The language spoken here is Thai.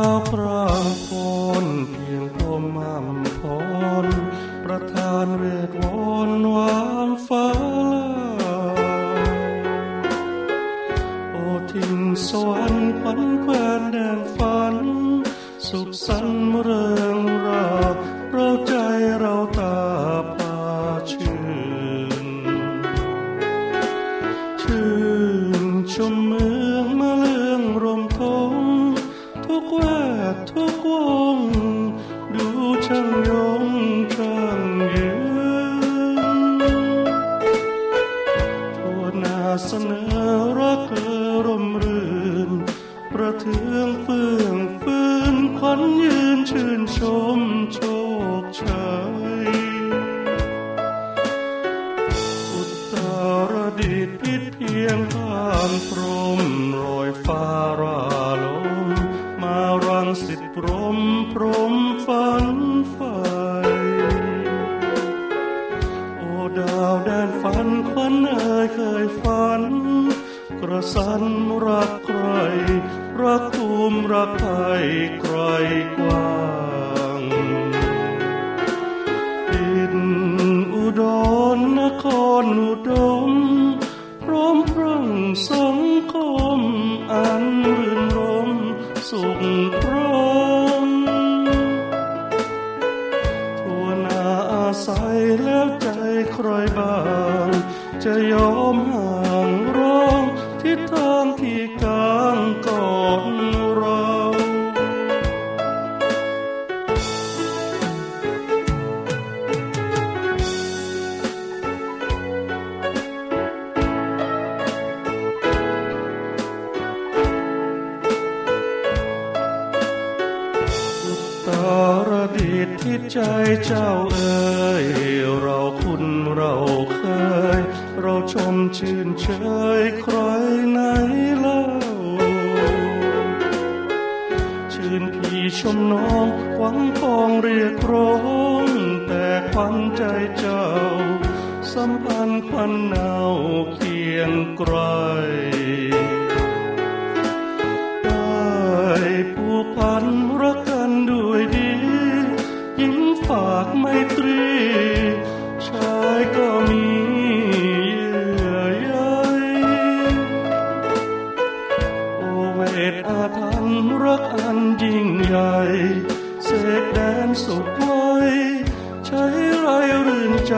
าวพระพรเพียงพมห้ำพรประทานเวทวอนวามฟ้าลโอทิงสวรรค์ขวัญแควนแดนฝัน สุขสันต์เริงราเรา กแวดทุกวง ดูช่างยงช่างยืนทั่วหน้าเสนอรักเออร่มรื่น ประเทืองเฟื่องฟื้นขวัญยืนชื่นชมโชคชัยอุตรดิตพิเพียงข้ามพรมโรยฟ้ารา รมพรมฝันไฟโอ้ดาวแดนฝันควันเอ่ยเคยฝัน กระสันรักใครรักภูมิรักไทยไกลกว้างดินอุดรนครอุดม ใครบ้าง จะยอมห่างร้องทิศทางที่ก ตรดิตที่ใจเจ้าเอ่ยเราคุณเราเคย เราชมชื่นเชยใครไหนเล่า ชื่นพี่ชมน้องหวังปองเรียกร้องแต่ควันใจเจ้า สัมพันธ์ควันเนาเคียงไกลได้ผูกพัน เศษอาทันรักอันยิ่งใหญ่ เศษแดนสุขไว้ใช้ไรรื่นใจ